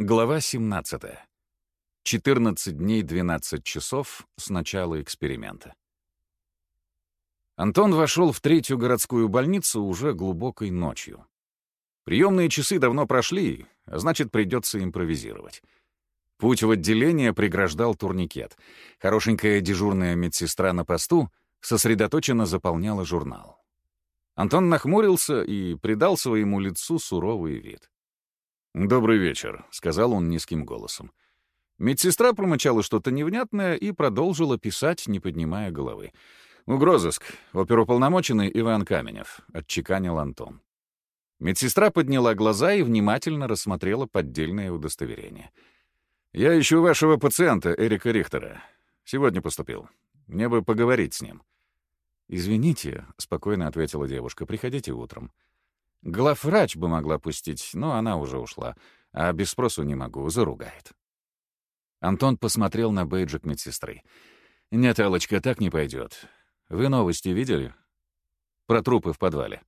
Глава 17. 14 дней 12 часов с начала эксперимента. Антон вошел в третью городскую больницу уже глубокой ночью. Приемные часы давно прошли, а значит, придется импровизировать. Путь в отделение преграждал турникет. Хорошенькая дежурная медсестра на посту сосредоточенно заполняла журнал. Антон нахмурился и придал своему лицу суровый вид. «Добрый вечер», — сказал он низким голосом. Медсестра промычала что-то невнятное и продолжила писать, не поднимая головы. «Угрозыск. Оперуполномоченный Иван Каменев», — отчеканил Антон. Медсестра подняла глаза и внимательно рассмотрела поддельное удостоверение. «Я ищу вашего пациента, Эрика Рихтера. Сегодня поступил. Мне бы поговорить с ним». «Извините», — спокойно ответила девушка, — «приходите утром». Главврач бы могла пустить, но она уже ушла. А без спросу не могу, заругает. Антон посмотрел на бейджик медсестры. «Нет, Аллочка, так не пойдет. Вы новости видели? Про трупы в подвале?»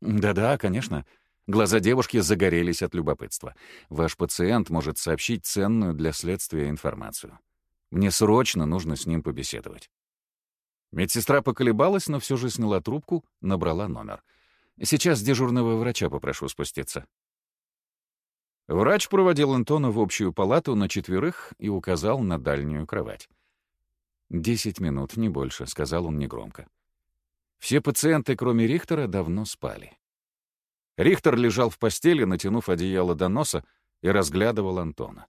«Да-да, конечно». Глаза девушки загорелись от любопытства. «Ваш пациент может сообщить ценную для следствия информацию. Мне срочно нужно с ним побеседовать». Медсестра поколебалась, но все же сняла трубку, набрала номер — Сейчас дежурного врача попрошу спуститься». Врач проводил Антона в общую палату на четверых и указал на дальнюю кровать. «Десять минут, не больше», — сказал он негромко. Все пациенты, кроме Рихтера, давно спали. Рихтер лежал в постели, натянув одеяло до носа, и разглядывал Антона.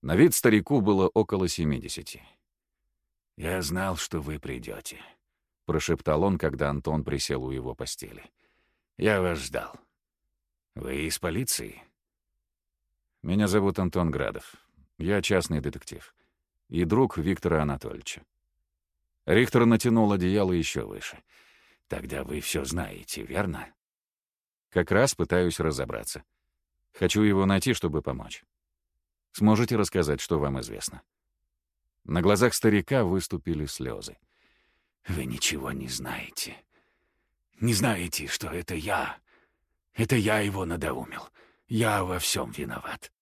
На вид старику было около семидесяти. «Я знал, что вы придете», — прошептал он, когда Антон присел у его постели. Я вас ждал. Вы из полиции? Меня зовут Антон Градов. Я частный детектив. И друг Виктора Анатольевича. Рихтер натянул одеяло еще выше. Тогда вы все знаете, верно? Как раз пытаюсь разобраться. Хочу его найти, чтобы помочь. Сможете рассказать, что вам известно? На глазах старика выступили слезы. Вы ничего не знаете. Не знаете, что это я? Это я его надоумил. Я во всем виноват.